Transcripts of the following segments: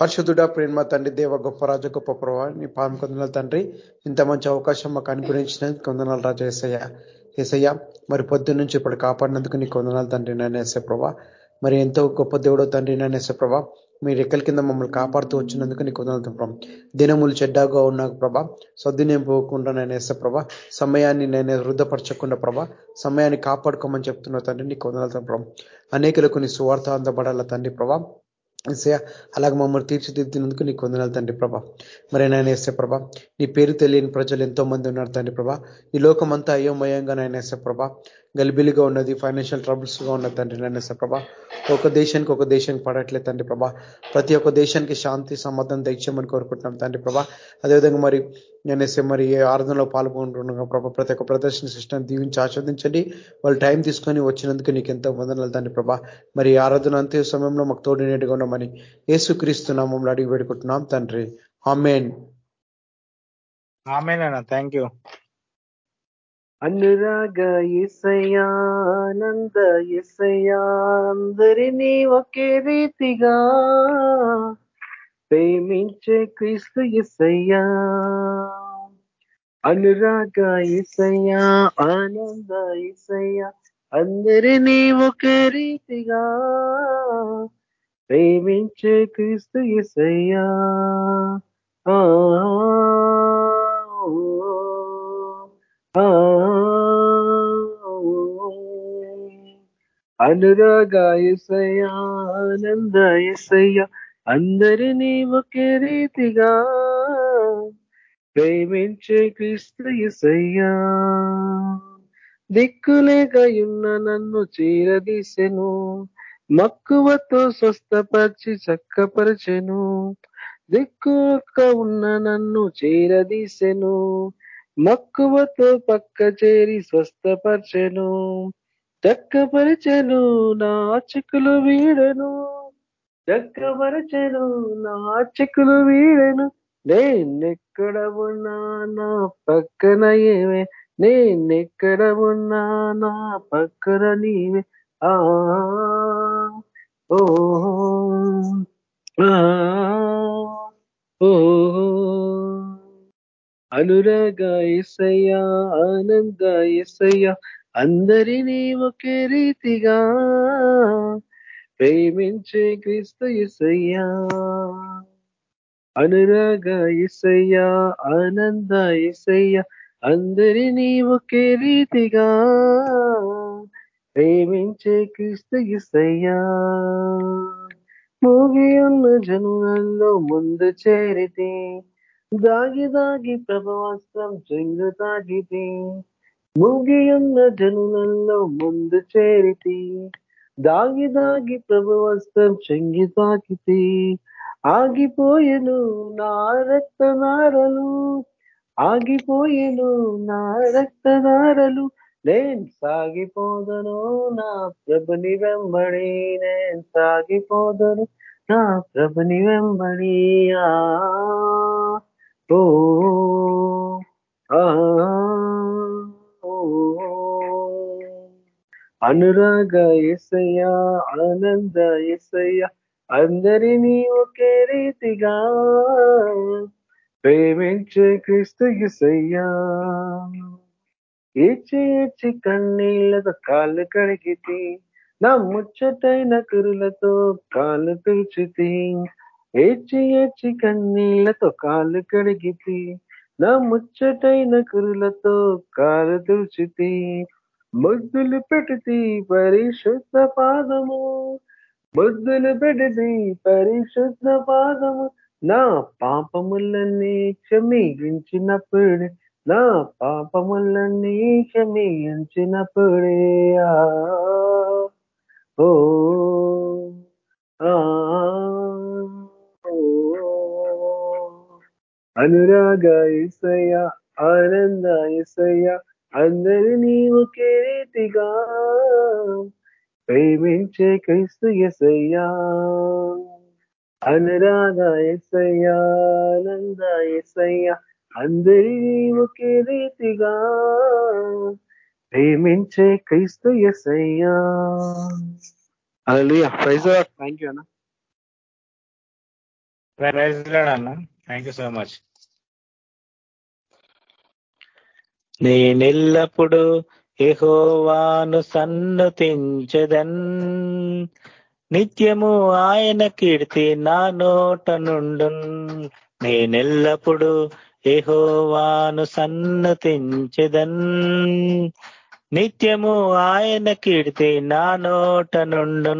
పరిశుద్ధుడ ప్రేమ తండ్రి దేవ గొప్ప రాజ గొప్ప ప్రభావ నీ పాలన కొందనాలు తండ్రి. ఇంత మంచి అవకాశం మాకు అనుగ్రహించిన కొందనాలు రాజా ఏసయ్య. ఏసయ్య మరి పొద్దు నుంచి ఇప్పుడు కాపాడినందుకు నీ కొందనాలు తండ్రి నేను వేసే ప్రభా. మరి ఎంతో గొప్ప దేవుడో తండ్రి నేను వేసే ప్రభా. మీరు రెక్కల కింద మమ్మల్ని కాపాడుతూ వచ్చినందుకు నీకు వందనాలు ప్రభా. దినములు చెడ్డాగా ఉన్న ప్రభా. సద్దునేం పోకుండా నేను వేసే ప్రభా. సమయాన్ని నేను వృద్ధపరచకుండా ప్రభా. సమయాన్ని కాపాడుకోమని చెప్తున్నా తండ్రి నీకు వందనాలు ప్రభా. అనేకులకు నీ సువార్త అందబడాల తండ్రి ప్రభా. అలాగే మమ్మల్ని తీర్చిదిద్దినందుకు నీకు వందనాలు తండ్రి ప్రభా. మరి నాయన వేస్తే ప్రభా నీ పేరు తెలియని ప్రజలు ఎంతో మంది ఉన్నారు తండ్రి ప్రభా. ఈ లోకమంతా అయోమయంగా నాయన వేస్తే ప్రభా. గలిబిలిగా ఉన్నది ఫైనాన్షియల్ ట్రబుల్స్గా ఉన్న ఉన్నది తండ్రి నాయన ప్రభా. ఒక దేశానికి ఒక దేశానికి పడట్లేదు తండ్రి ప్రభా. ప్రతి ఒక్క దేశానికి శాంతి సమాధానం దయచేయమని కోరుకుంటున్నాం తండ్రి ప్రభా. అదేవిధంగా మరి నేనేసే మరి ఏ ఆరాధనలో పాల్గొంటున్నాం ప్రభా. ప్రతి ఒక్క ప్రదర్శన సిస్టమ్ దీవించి ఆస్వాదించండి వాళ్ళు టైం తీసుకొని వచ్చినందుకు నీకు ఎంతో వందనాలు తండ్రి ప్రభా. మరి ఆరాధన అంతే సమయంలో మాకు తోడినట్టుగా ఉన్నామని ఏసుక్రీస్తు మమ్మల్ని అడిగి పెడుకుంటున్నాం తండ్రి. ఆమెన్. థ్యాంక్ యూ అనురాగ ఇసయానంద ఇసయా అందరినీ ఒకే రీతిగా ప్రేమించే క్రీస్తు ఇసయ్యా అనురాగ ఇసయ్యా ఆనంద ఇసయ్యా అందరినీ ఒకే రీతిగా ప్రేమించే క్రీస్తు ఇసయ్యా అనురాగ ఇసయ్యా ఆనంద ఇసయ్యా అందరినీ ఒకే రీతిగా ప్రేమించే క్రీస్తు ఇసయ్యా దిక్కులేకయున్న నన్ను చీరదీసెను మక్కువతో స్వస్థపరిచి చక్కపరచెను. దిక్కుక్క ఉన్న నన్ను చీరదీసెను మక్కువతో పక్క చేరి స్వస్థపరచెను. చక్కపరచను నా చిక్కులు వీడను. చక్కపరచను నా చిక్కులు వీడను. నేనెక్కడ ఉన్నా నా పక్కన ఏమే. నేనెక్కడ ఉన్నా నా పక్కన నీవే. ఆ ఓ అనురాగ ఎసయ్యా ఆనంద ఎసయ్యా అందరినీ ఒకే రీతిగా ప్రేమించే క్రీస్తు ఇసయ్యా అనురాగ ఇసయ్యా ఆనంద ఇసయ్యా అందరినీ ఒకే రీతిగా ప్రేమించే క్రీస్తు ఇసయ్యా మూగి ఉన్న జనులలో ముందు చేరితే దాగి దాగి ప్రభాస్త్రం చెంగు తాగితే ముగియున్న జనులలో ముందు చేరితి. దాగి దాగి ప్రభు వస్త్రం చెంగి తాకితి ఆగిపోయెను నా రక్తనారలు ఆగిపోయెను నా రక్తనారలు నేను సాగిపోదను నా ప్రభుని వెంబడి. నేను సాగిపోదను నా ప్రభుని వెంబడి. ఓ అనురాగ ఎసయ్యా ఆనంద ఎసయ్యా అందరినీ ఒకే రీతిగా ప్రేమించే క్రీస్తు ఎసయ్యా. ఏచి ఏచి కన్నీళ్ళతో కాళ్ళు కడిగితే నా ముచ్చటైన కురులతో కాళ్ళు తుడిచితే. ఏచి ఏచి కన్నీళ్ళతో కాళ్ళు కడిగితే నా ముచ్చటైన కురులతో కాలు తుడిచితే. ముద్దులు పెడితే పరిశుద్ధ పాదము. ముద్దులు పెడితే పరిశుద్ధ పాదము. నా పాపములన్నీ క్షమించినప్పుడే నా పాపములన్నీ క్షమించినప్పుడే. ఓ అనురాగ ఇసయ ఆనంద ఇసయ అందరినీ ఒకే రీతిగా ప్రేమించే క్రీస్తు ఎసయ్యా అనురాగ ఎసయ్యా ఆనంద ఎసయ్యా అందరినీ ఒకే రీతిగా ప్రేమించే క్రీస్తు ఎసయ్యా అలా ప్రైజ్ థ్యాంక్ యూ అన్న ప్రైజ్ అన్న థ్యాంక్ యూ సో మచ్ నేనెల్లప్పుడు ఎహోవాను సన్నతించదన్. నిత్యము ఆయన కీర్తి నా నోట నుండు నేనెల్లప్పుడు ఎహోవాను సన్నతించదన్. నిత్యము ఆయన కీర్తి నా నోట నుండు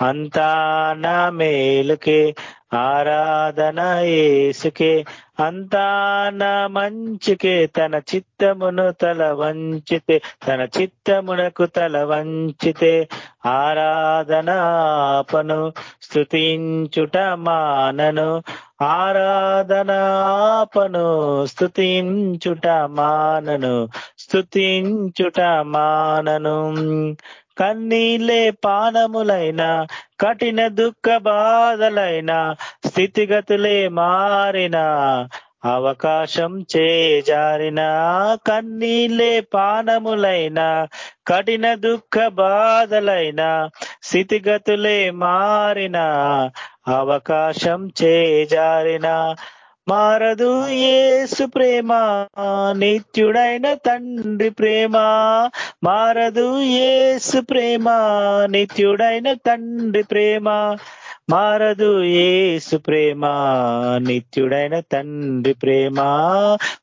అంతా నా మేలుకే ఆరాధన ఏసుకే అంతా నా మంచికే తన చిత్తమును తల వంచితే తన చిత్తమునకు తల వంచితే. ఆరాధనాపను స్థుతించుట మానను. ఆరాధనాపను స్థుతించుట మానను స్థుతించుట మానను. కన్నీలే పానములైన కఠిన దుఃఖ బాధలైన స్థితిగతులే మారిన అవకాశం చేజారిన కన్నీలే పానములైన కఠిన దుఃఖ బాధలైన స్థితిగతులే మారిన అవకాశం చేజారిన మారదు ఏసు ప్రేమ నిత్యుడైన తండ్రి ప్రేమ. మారదు ఏసు ప్రేమ నిత్యుడైన తండ్రి ప్రేమ. మారదు ఏసు ప్రేమ నిత్యుడైన తండ్రి ప్రేమ.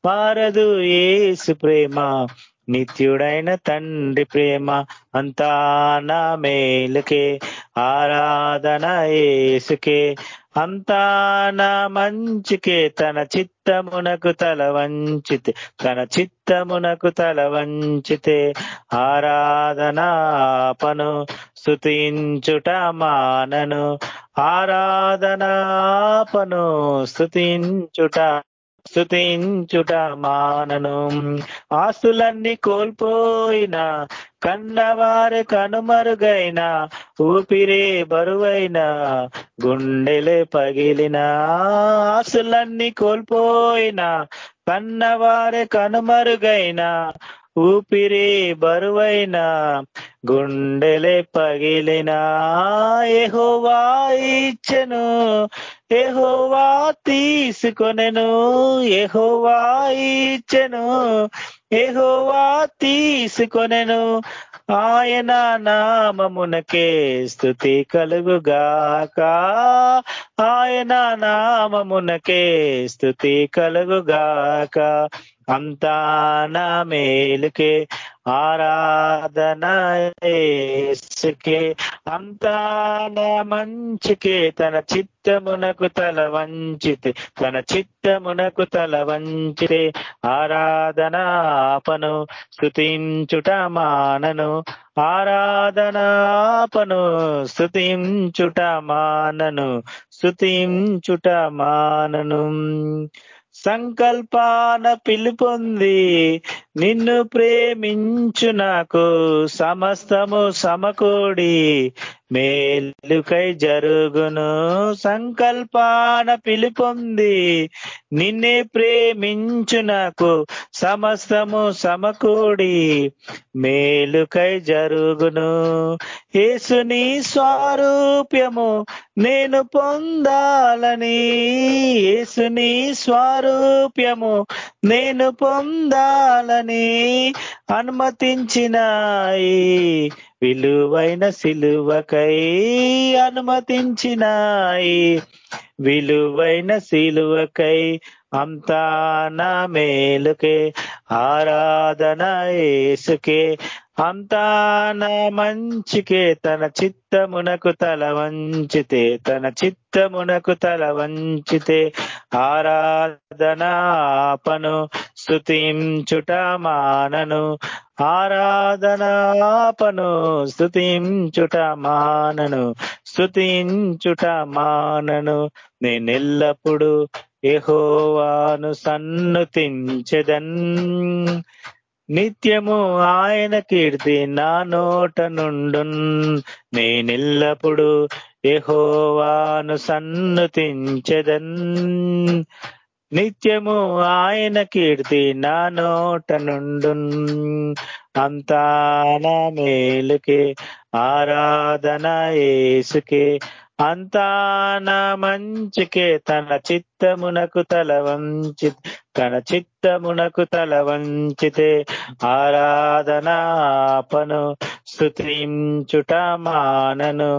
మారదు ఏసు ప్రేమ నిత్యుడైన తండ్రి ప్రేమ. అంతా నా మేలుకే ఆరాధన ఏసుకే అంతా నా మంచికే తన చిత్తమునకు తల వంచితే తన చిత్తమునకు తల వంచితే ఆరాధనాపను స్థుతించుట మానను ఆరాధనాపను స్థుతించుట స్థుతించుట మానను ఆస్తులన్నీ కోల్పోయిన కన్నవారు కనుమరుగైన ఊపిరే బరువైన గుండెలే పగిలిన. ఆస్తులన్నీ కోల్పోయిన కన్నవారు కనుమరుగైన ఊపిరి బరువైన గుండెలే పగిలిన. ఏహోవా ఇచ్చను ఎహోవా తీసుకొనెను ఎహోవా ఇచ్చెను ఎహోవా తీసుకొనెను. ఆయన నామమునకే స్థుతి కలుగుగాక. ఆయన నామమునకే స్థుతి కలుగుగాక. అంతాన మేలుకే ఆరాధన అంతాన మంచికే తన చిత్తమునకు తల వంచితే తన చిత్తమునకు తల వంచితే. ఆరాధనాపను స్థుతించుట మానను. ఆరాధనాపను స్థుతించుట మానను స్థుతించుట మానను. సంకల్పాన పిలుపొంది నిన్ను ప్రేమించు నాకు సమస్తము సమకూడి మేలుకై జరుగును. సంకల్పాన పిలుపొంది నిన్నే ప్రేమించు నాకు సమస్తము సమకూడి మేలుకై జరుగును. యేసుని స్వారూప్యము నేను పొందాలని యేసుని స్వారూప్యము. నేను పొందాలని అనుమతించినాయి. విలువైన సిలువకై అనుమతించినాయి. విలువైన సిలువకై అంతా నా మేలుకే ఆరాధన ఏసుకే అంతాన మంచికే తన చిత్తమునకు తల వంచితే తన చిత్తమునకు తల వంచితే ఆరాధనాపను స్థుతించుట మానను ఆరాధనాపను స్థుతించుట మానను స్థుతించుట మానను నేనెల్లప్పుడు ఎహోవాను సన్నుతించెదన్. నిత్యము ఆయన కీర్తి నా నోట నుండున్. నేనెల్లప్పుడు ఎహోవాను సన్నుతించెదన్. నిత్యము ఆయన కీర్తి నా నోట నుండున్. అంతా నా మేలుకే ఆరాధన ఏసుకే. అంతా నా మంచికే తన చిత్తమునకు తల వంచి తన చిత్తమునకు తల వంచితే ఆరాధనాపను స్థుతించుట మానను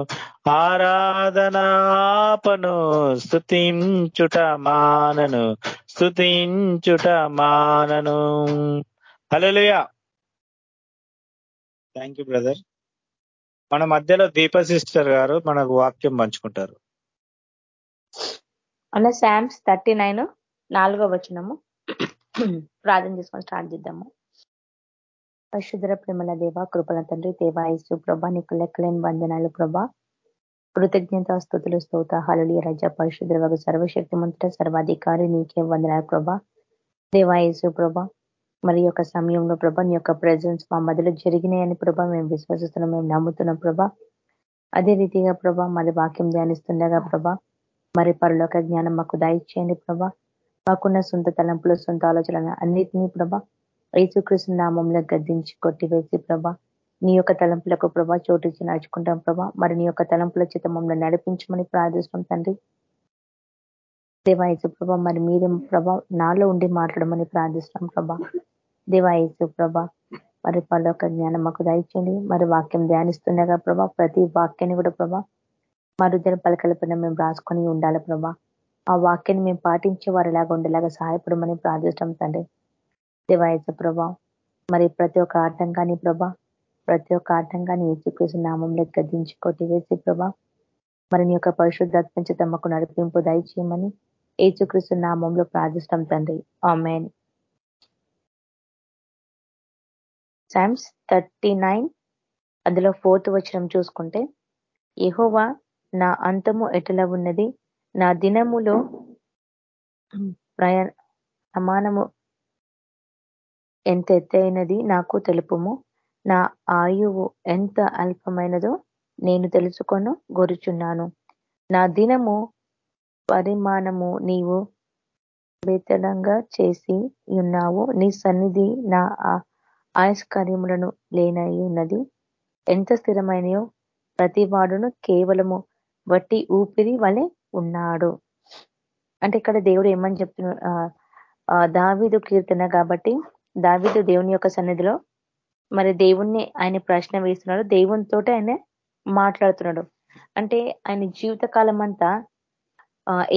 ఆరాధనాపను స్థుతించుట మానను స్థుతించుట మానను హల్లెలూయా. థ్యాంక్ యూ బ్రదర్ మన మధ్యలో దీప సిస్టర్ గారు మనకు వాక్యం పంచుకుంటారు. అన్న శామ్స్ థర్టీ నైన్ నాలుగో వచనము. ప్రార్థన చేసుకొని స్టార్ట్ చేద్దాము. పరిశుద్ర ప్రేమల దేవ కృపల తండ్రి దేవాయసు ప్రభ నీకు లెక్కలేని వందనాలు ప్రభ. కృతజ్ఞత స్థుతులు స్తోత హళలి రజ పరిశుద్ర సర్వశక్తి మంత్ర సర్వాధికారి నీకే వందనాలు ప్రభ. దేవాయసు ప్రభ మరి యొక్క సమయంలో ప్రభ నీ యొక్క ప్రజెన్స్ మా మధ్యలో జరిగినాయని ప్రభ మేము విశ్వసిస్తున్నాం మేము నమ్ముతున్నాం ప్రభ. అదే రీతిగా ప్రభ మరి వాక్యం ధ్యానిస్తుండగా ప్రభ మరి పరలోక జ్ఞానం మాకు దయచేయండి ప్రభా. మాకున్న సొంత తలంపులు సొంత ఆలోచనలు అన్నిటినీ ప్రభా యేసుకృష్ణ నామంలో గద్దించి కొట్టివేసి ప్రభ నీ యొక్క తలంపులకు ప్రభా చోటించి నడుచుకుంటాం ప్రభా. మరి నీ యొక్క తలంపుల చేత మమ్మల్ని నడిపించమని ప్రార్థిస్తాం తండ్రి. దేవాయసు ప్రభా మరి మీరే ప్రభా నాలో ఉండి మాట్లాడమని ప్రార్థిస్తాం ప్రభా. దేవాయసు ప్రభా మరి పరలోక జ్ఞానం మాకు దయచేయండి. మరి వాక్యం ధ్యానిస్తుండగా ప్రభా ప్రతి వాక్యాన్ని కూడా ప్రభా మా హృదయ మేము రాసుకొని ఉండాలి ప్రభా. ఆ వాక్యాన్ని మేము పాటించే వారిలాగా ఉండేలాగా సహాయపడమని ప్రార్థిస్తాం తండ్రి. దేవాయత ప్రభా మరి ప్రతి ఒక్క ఆటంకాన్ని ప్రభా ప్రతి ఒక్క ఆటంకాన్ని ఏచుకృష్ణ నామంలో గద్దించి కొట్టివేసి ప్రభా మరి నీ యొక్క పరిశుద్ధాత్మించి తమకు నడిపింపు దయచేయమని ఏచుక్రీస్తు నామంలో ప్రార్థిస్తాం తండ్రి. ఆమెన్. సామ్స్ థర్టీ నైన్ అందులో ఫోర్త్ వచనం చూసుకుంటే ఎహోవా నా అంతము ఎటుల ఉన్నది? నా దినములో ప్రయాణ సమానము ఎంత ఎత్తైనది నాకు తెలుపుము. నా ఆయువు ఎంత అల్పమైనదో నేను తెలుసుకొను గొరుచున్నాను నా దినము పరిమాణము నీవు వేతనంగా చేసి ఉన్నావు. నీ సన్నిధి నా ఆయస్కార్యములను లేనై ఉన్నది. ఎంత స్థిరమైనయో ప్రతి వాడును కేవలము వట్టి ఊపిరి వలె ఉన్నాడు. అంటే ఇక్కడ దేవుడు ఏమని చెప్తున్నాడు దావిదు కీర్తన కాబట్టి దావిదు దేవుని యొక్క సన్నిధిలో మరి దేవుణ్ణి ఆయన ప్రశ్న వేస్తున్నాడు. దేవునితో ఆయన మాట్లాడుతున్నాడు. అంటే ఆయన జీవిత కాలం అంతా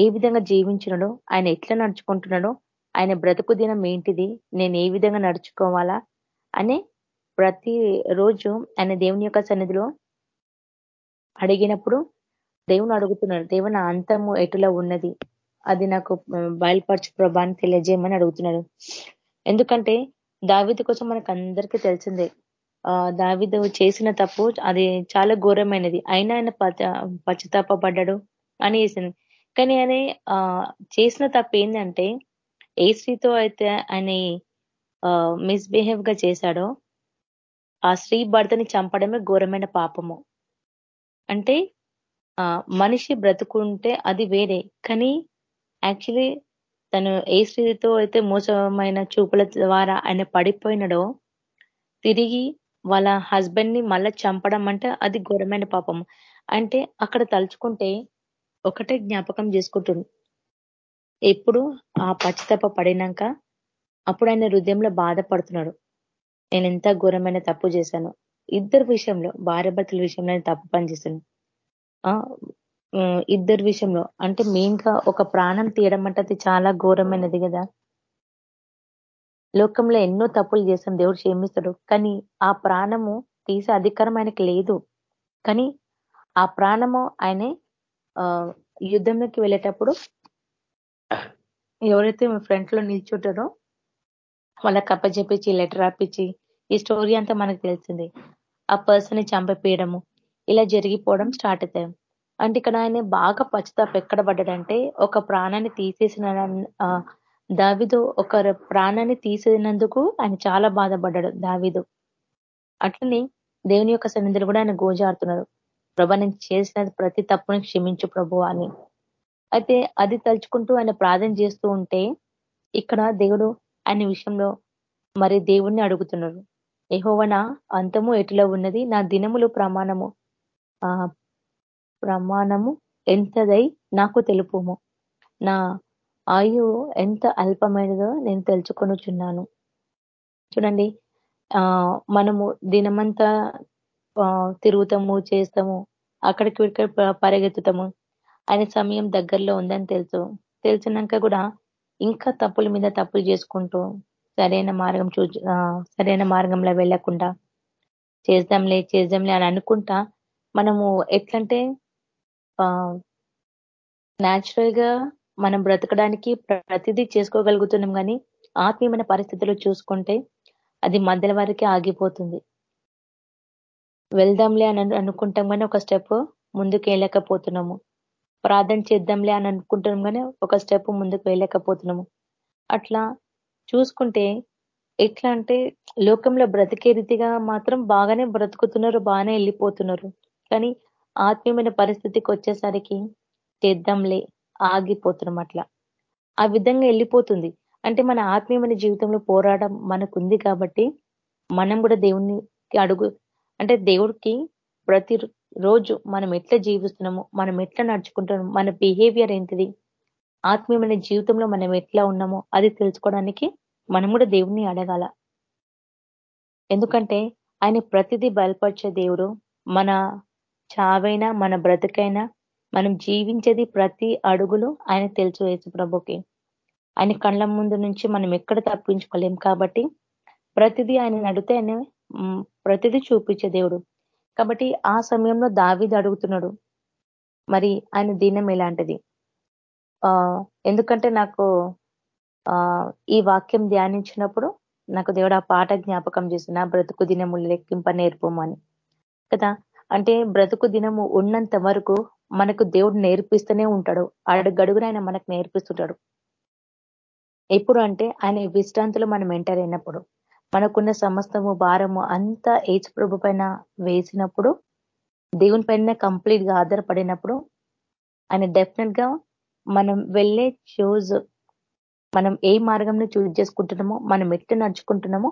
ఏ విధంగా జీవించినాడో ఆయన ఎట్లా నడుచుకుంటున్నాడో ఆయన బ్రతుకు దినం ఏంటిది నేను ఏ విధంగా నడుచుకోవాలా అని ప్రతి రోజు ఆయన దేవుని యొక్క సన్నిధిలో అడిగినప్పుడు దేవుని అడుగుతున్నాడు దేవుని అంతము ఎటులో ఉన్నది? అది నాకు బయలుపరచు ప్రభాని తెలియజేయమని అడుగుతున్నాడు. ఎందుకంటే దావిది కోసం మనకు అందరికీ తెలిసిందే ఆ దావిదు చేసిన తప్పు అది చాలా ఘోరమైనది. అయినా ఆయన పశ్చాత్తాపడ్డాడు అని వేసింది కానీ ఆయన చేసిన తప్పు ఏంటంటే ఏ స్త్రీతో అయితే ఆయన మిస్బిహేవ్గా చేశాడో ఆ స్త్రీ భర్తని చంపడమే ఘోరమైన పాపము. అంటే మనిషి బ్రతుకుంటే అది వేరే. కానీ యాక్చువల్లీ తను ఏ స్థితితో అయితే మోసమైన చూపుల ద్వారా ఆయన పడిపోయినడో తిరిగి వాళ్ళ హస్బెండ్ని మళ్ళా చంపడం అంటే అది ఘోరమైన పాపం. అంటే అక్కడ తలుచుకుంటే ఒకటే జ్ఞాపకం చేసుకుంటుంది. ఎప్పుడు ఆ పచ్చితప్ప పడినాక అప్పుడు ఆయన హృదయంలో బాధపడుతున్నాడు. నేను ఎంత ఘోరమైన తప్పు చేశాను. ఇద్దరు విషయంలో భార్య భర్తల విషయంలో తప్పు పనిచేస్తున్నాను ఇద్దరు విషయంలో. అంటే మెయిన్గా ఒక ప్రాణం తీయడం అంటే అది చాలా ఘోరమైనది కదా. లోకంలో ఎన్నో తప్పులు చేస్తాం దేవుడు క్షేమిస్తాడు. కానీ ఆ ప్రాణము తీసే అధికారం ఆయనకి లేదు. కానీ ఆ ప్రాణము ఆయనే యుద్ధంలోకి వెళ్ళేటప్పుడు ఎవరైతే ఫ్రంట్లో నిల్చుంటారో వాళ్ళకి అప్పచెప్పించి లెటర్ రాపించి ఈ స్టోరీ అంతా మనకు తెలిసింది. ఆ పర్సన్ని చంపపేయడము. ఇలా జరిగిపోవడం స్టార్ట్ అవుతాయి అంటే ఇక్కడ ఆయన బాగా పశ్చాత్తాప ఎక్కడ పడ్డాడంటే ఒక ప్రాణాన్ని తీసేసిన దావిదు ఒక ప్రాణాన్ని తీసినందుకు ఆయన చాలా బాధపడ్డాడు దావిదు. అట్లనే దేవుని యొక్క సన్నిధిలో కూడా ఆయన గోజారుతున్నారు. ప్రభా నేను చేసిన ప్రతి తప్పుని క్షమించు ప్రభు అని. అయితే అది తలుచుకుంటూ ఆయన ప్రార్థన చేస్తూ ఉంటే ఇక్కడ దేవుడు ఆయన విషయంలో మరి దేవుణ్ణి అడుగుతున్నాడు. ఏహోవనా అంతము ఎటులో ఉన్నది? నా దినములు ప్రమాణము ప్రమాణము ఎంతదై నాకు తెలుపుము. నా ఆయు ఎంత అల్పమైనదో నేను తెలుసుకొనుచున్నాను. చూడండి ఆ మనము దినమంతా తిరుగుతాము చేస్తాము అక్కడికి ఇక్కడ పరిగెత్తుతాము. ఆయన సమయం దగ్గరలో ఉందని తెలుసు. తెలిసినాక కూడా ఇంకా తప్పుల మీద తప్పులు చేసుకుంటూ సరైన మార్గం చూ సరైన మార్గంలో వెళ్ళకుండా చేద్దాంలే చేద్దాంలే అని అనుకుంటా మనము ఎట్లంటే న్యాచురల్గా మనం బ్రతకడానికి ప్రతిదీ చేసుకోగలుగుతున్నాం కానీ ఆత్మీయమైన పరిస్థితులు చూసుకుంటే అది మధ్యల వరకే ఆగిపోతుంది. వెళ్దాంలే అని అనుకుంటాం కానీ ఒక స్టెప్ ముందుకు వెళ్ళకపోతున్నాము ప్రార్థన చేద్దాంలే అని అనుకుంటున్నాం కానీ ఒక స్టెప్ ముందుకు వెళ్ళకపోతున్నాము అట్లా చూసుకుంటే ఎట్లా అంటే లోకంలో బ్రతికే రీతిగా మాత్రం బాగానే బ్రతుకుతున్నారు బాగానే వెళ్ళిపోతున్నారు. కానీ ఆత్మీయమైన పరిస్థితికి వచ్చేసరికి చేద్దాంలే ఆగిపోతున్నాం అట్లా. ఆ విధంగా వెళ్ళిపోతుంది. అంటే మన ఆత్మీయమైన జీవితంలో పోరాటం మనకుంది కాబట్టి మనం కూడా దేవునికి అడుగు అంటే దేవుడికి ప్రతి రోజు మనం ఎట్లా జీవిస్తున్నాము మనం ఎట్లా నడుచుకుంటున్నాము మన బిహేవియర్ ఏంటిది ఆత్మీయమైన జీవితంలో మనం ఎట్లా ఉన్నామో అది తెలుసుకోవడానికి మనం కూడా దేవుణ్ణి అడగాల. ఎందుకంటే ఆయన ప్రతిదీ బయలుపరిచే దేవుడు మన చావైనా మన బ్రతికైనా మనం జీవించేది ప్రతి అడుగులు ఆయన తెలుసు యేసు ప్రభుకి ఆయన కళ్ళ ముందు నుంచి మనం ఎక్కడ తప్పించుకోలేం కాబట్టి ప్రతిదీ ఆయన అడిగితే ఆయన ప్రతిదీ చూపించే దేవుడు. కాబట్టి ఆ సమయంలో దావిది అడుగుతున్నాడు మరి ఆయన దీనం ఎలాంటిది? ఎందుకంటే నాకు ఈ వాక్యం ధ్యానించినప్పుడు నాకు దేవుడు ఆ పాట జ్ఞాపకం చేసిన బ్రతుకు దినములు లెక్కింప నేర్పమని కదా? అంటే బ్రతుకు దినము ఉన్నంత వరకు మనకు దేవుడు నేర్పిస్తూనే ఉంటాడు. అడుగడుగున ఆయన మనకు నేర్పిస్తుంటాడు. ఎప్పుడు అంటే ఆయన విశ్రాంతిలో మనం ఎంటర్ అయినప్పుడు మనకున్న సమస్తము భారము అంతా ఏజ్ ప్రభు పైన వేసినప్పుడు దేవుని పైన కంప్లీట్గా ఆధారపడినప్పుడు ఆయన డెఫినెట్గా మనం వెళ్ళే చూజ్ మనం ఏ మార్గంను చూజ్ చేసుకుంటున్నామో మనం ఎట్లా నడుచుకుంటున్నామో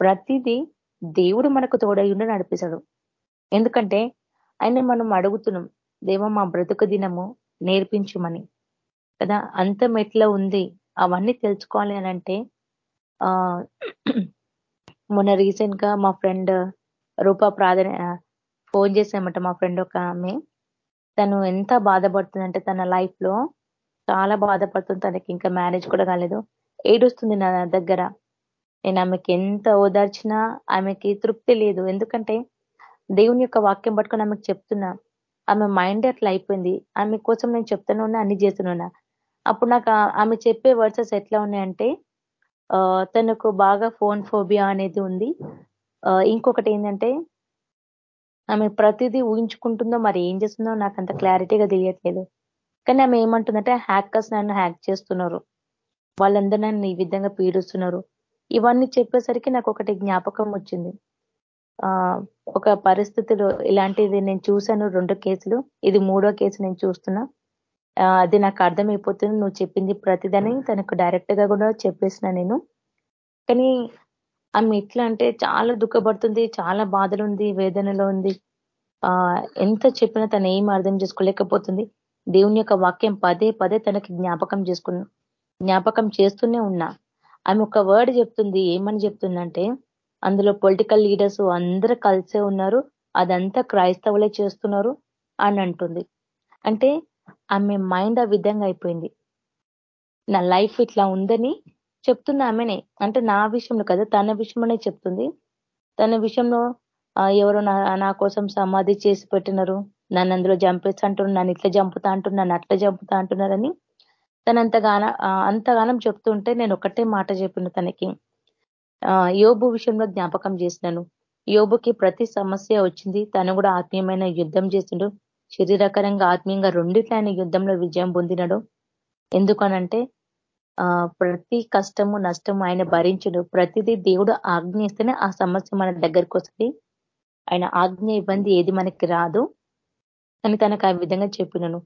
ప్రతిదీ దేవుడు మనకు తోడయ్యుండి నడిపిస్తాడు. ఎందుకంటే ఆయన మనం అడుగుతున్నాం దేవ మా బ్రతుకు దినము నేర్పించమని. కదా అంతం ఎట్లా ఉంది అవన్నీ తెలుసుకోవాలి అని అంటే ఆ మొన్న రీసెంట్గా మా ఫ్రెండ్ రూపా ప్రార్థన ఫోన్ చేసామట మా ఫ్రెండ్ ఒక ఆమె. తను ఎంత బాధపడుతుందంటే తన లైఫ్లో చాలా బాధపడుతుంది తనకి ఇంకా మ్యారేజ్ కూడా కాలేదు. ఏడుస్తుంది నా దగ్గర. నేను ఆమెకి ఎంత ఓదార్చినా ఆమెకి తృప్తి లేదు. ఎందుకంటే దేవుని యొక్క వాక్యం పట్టుకొని ఆమెకు చెప్తున్నా ఆమె మైండ్ అట్లా అయిపోయింది. ఆమె కోసం నేను చెప్తూనే ఉన్నా అన్ని చేస్తున్నా అప్పుడు నాకు ఆమె చెప్పే వర్సెస్ ఎట్లా ఉన్నాయంటే తనకు బాగా ఫోన్ ఫోబియా అనేది ఉంది. ఇంకొకటి ఏంటంటే ఆమె ప్రతిదీ ఊహించుకుంటుందో మరి ఏం చేస్తుందో నాకు అంత క్లారిటీగా తెలియట్లేదు. కానీ ఆమె ఏమంటుందంటే హ్యాకర్స్ నన్ను హ్యాక్ చేస్తున్నారు. వాళ్ళందరూ నన్ను ఈ విధంగా పీడిస్తున్నారు. ఇవన్నీ చెప్పేసరికి నాకు ఒకటి జ్ఞాపకం వచ్చింది. ఒక పరిస్థితిలో ఇలాంటిది నేను చూశాను రెండు కేసులు. ఇది మూడో కేసు నేను చూస్తున్నా. అది నాకు అర్థమైపోతుంది. నువ్వు చెప్పింది ప్రతిదని. తనకు డైరెక్ట్గా కూడా చెప్పేసిన నేను. కానీ ఆమె ఎట్లా అంటే చాలా దుఃఖపడుతుంది చాలా బాధలు ఉంది వేదనలో ఉంది. ఆ ఎంత చెప్పినా తను ఏం అర్థం చేసుకోలేకపోతుంది. దేవుని యొక్క వాక్యం పదే పదే తనకి జ్ఞాపకం చేసుకున్నా జ్ఞాపకం చేస్తూనే ఉన్నా. ఆమె ఒక వర్డ్ చెప్తుంది. ఏమని చెప్తుందంటే అందులో పొలిటికల్ లీడర్స్ అందరూ కలిసే ఉన్నారు. అదంతా క్రైస్తవులే చేస్తున్నారు అని అంటుంది. అంటే ఆమె మైండ్ ఆ విధంగా అయిపోయింది. నా లైఫ్ ఇట్లా ఉందని చెప్తుంది ఆమెనే. అంటే నా విషయంలో కదా తన విషయంలోనే చెప్తుంది. తన విషయంలో ఎవరు నా కోసం సమాధి చేసి పెట్టినారు. నన్ను అందులో చంపేస్తా అంటున్నారు. నన్ను ఇట్లా చంపుతా అంటున్నారు. నన్ను అట్లా చంపుతా అంటున్నారని తనంతగాన అంతగానం చెప్తుంటే నేను ఒకటే మాట చెప్పిన తనకి. యోబు విషయంలో జ్ఞాపకం చేసినాను. యోబుకి ప్రతి సమస్య వచ్చింది. తను కూడా ఆత్మీయమైన యుద్ధం చేసిండు. శరీరకరంగా ఆత్మీయంగా రెండిట్లో ఆయన యుద్ధంలో విజయం పొందినడు. ఎందుకనంటే ఆ ప్రతి కష్టము నష్టము ఆయన భరించడు. ప్రతిదీ దేవుడు ఆజ్ఞ ఆ సమస్య మన దగ్గరికి వస్తుంది. ఆయన ఆజ్ఞ ఇబ్బంది ఏది మనకి రాదు. అని తనకు ఆ విధంగా చెప్పినను.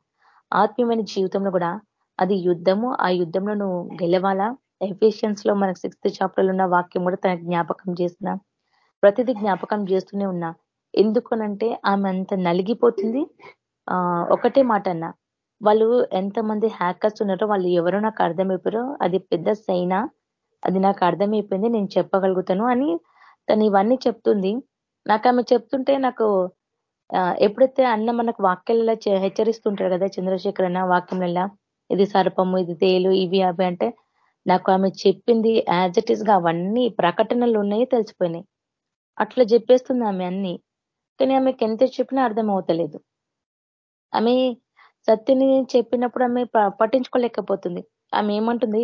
ఆత్మీయమైన జీవితంలో కూడా అది యుద్ధము. ఆ యుద్ధంలో నువ్వు గెలవాలా? ఎఫిషియన్స్లో మనకు సిక్స్త్ చాప్టర్ ఉన్న వాక్యం కూడా తనకు జ్ఞాపకం చేసిన ప్రతిదీ జ్ఞాపకం చేస్తూనే ఉన్నా. ఎందుకనంటే ఆమె అంత నలిగిపోతుంది. ఆ ఒకటే మాట అన్న. వాళ్ళు ఎంతమంది హ్యాకర్స్ ఉన్నారో వాళ్ళు ఎవరో నాకు అర్థమైపోయారో అది పెద్ద సైనా అది నాకు అర్థమైపోయింది నేను చెప్పగలుగుతాను అని తను ఇవన్నీ చెప్తుంది. నాకు ఆమె చెప్తుంటే నాకు ఎప్పుడైతే అన్న మనకు వాక్యాలలో హెచ్చరిస్తుంటాడు కదా చంద్రశేఖర్ అన్న వాక్యంలో ఇది సర్పము ఇది తేలు ఇవి అవి అంటే నాకు ఆమె చెప్పింది యాజ్ ఇట్ ఈస్గా అవన్నీ ప్రకటనలు ఉన్నాయి తెలిసిపోయినాయి. అట్లా చెప్పేస్తుంది ఆమె అన్ని. కానీ ఆమెకి ఎంత చెప్పినా అర్థం అవుతలేదు. ఆమె సత్యని చెప్పినప్పుడు ఆమె పట్టించుకోలేకపోతుంది. ఆమె ఏమంటుంది?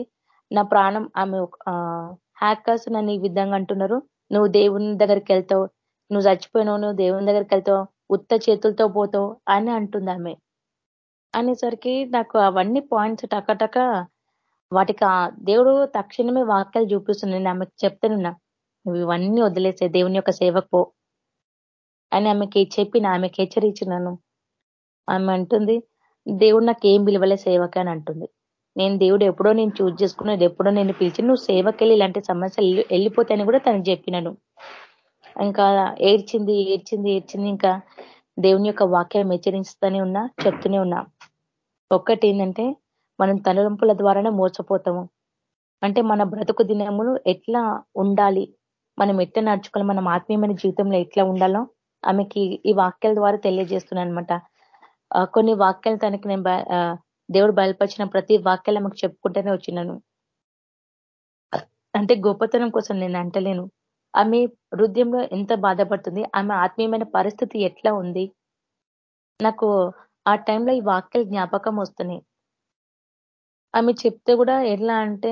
నా ప్రాణం ఆమె హ్యాకర్స్ నన్ను ఈ విధంగా అంటున్నారు. నువ్వు దేవుని దగ్గరికి వెళ్తావు. నువ్వు చచ్చిపోయినావు నువ్వు దేవుని దగ్గరికి వెళ్తావు. ఉత్త చేతులతో పోతావు అని అంటుంది ఆమె. అనేసరికి నాకు అవన్నీ పాయింట్స్ టకటక వాటికి దేవుడు తక్షణమే వాక్యాలు చూపిస్తుంది నేను ఆమెకు చెప్తానున్నా నువ్వు ఇవన్నీ వదిలేసే దేవుని యొక్క సేవకు పో అని ఆమెకి చెప్పిన ఆమెకి హెచ్చరించినాను. ఆమె అంటుంది దేవుడు నాకు ఏం విలువలే సేవక అని అంటుంది. నేను దేవుడు ఎప్పుడో నేను చూజ్ చేసుకున్నది ఎప్పుడో నేను పిలిచి నువ్వు సేవకెళ్ళి ఇలాంటి సమస్యలు వెళ్ళిపోతాయని కూడా తనకు చెప్పినాను. ఇంకా ఏడ్చింది ఏడ్చింది ఏడ్చింది. ఇంకా దేవుని యొక్క వాక్యం హెచ్చరిస్తూనే ఉన్నా చెప్తూనే ఉన్నా. ఒక్కటి ఏంటంటే మనం తలరింపుల ద్వారానే మోసపోతాము. అంటే మన బ్రతుకు దినములు ఎట్లా ఉండాలి? మనం ఎట్లా నడుచుకోవాలి? మనం ఆత్మీయమైన జీవితంలో ఎట్లా ఉండాలో ఆమెకి ఈ వాక్యాల ద్వారా తెలియజేస్తున్నాను అనమాట కొన్ని వాక్యాలు తనకి నేను దేవుడు బయలుపరిచిన ప్రతి వాక్యాలు ఆమెకు చెప్పుకుంటూనే వచ్చినాను. అంటే గొప్పతనం కోసం నేను అంటలేను. ఆమె హృదయంలో ఎంత బాధపడుతుంది? ఆమె ఆత్మీయమైన పరిస్థితి ఎట్లా ఉంది? నాకు ఆ టైంలో ఈ వాక్యాలు జ్ఞాపకం వస్తున్నాయి. ఆమె చెప్తే కూడా ఎట్లా అంటే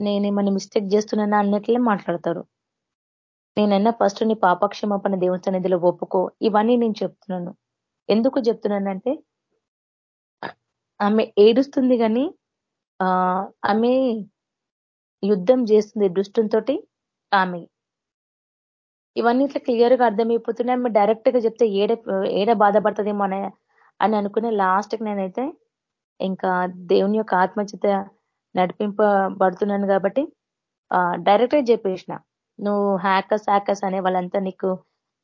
నేనేమన్నా మిస్టేక్ చేస్తున్నానా? అన్నట్లే మాట్లాడతారు. నేనన్నా ఫస్ట్ నీ పాపక్షమాపణ దేవుని సన్నిధిలో ఒప్పుకో. ఇవన్నీ నేను చెప్తున్నాను. ఎందుకు చెప్తున్నానంటే ఆమె ఏడుస్తుంది కానీ ఆమె యుద్ధం చేస్తుంది దృష్టంతో ఆమె. ఇవన్నీ ఇట్లా క్లియర్గా అర్థమైపోతున్నాయి. ఆమె డైరెక్ట్గా చెప్తే ఏడ ఏడ బాధపడుతుందేమో అని అనుకునే లాస్ట్కి నేనైతే ఇంకా దేవుని యొక్క ఆత్మచిత నడిపింపబడుతున్నాను కాబట్టి డైరెక్ట్గా చెప్పేసిన. నువ్వు హ్యాకర్స్ హ్యాకర్స్ అనే వాళ్ళంతా నీకు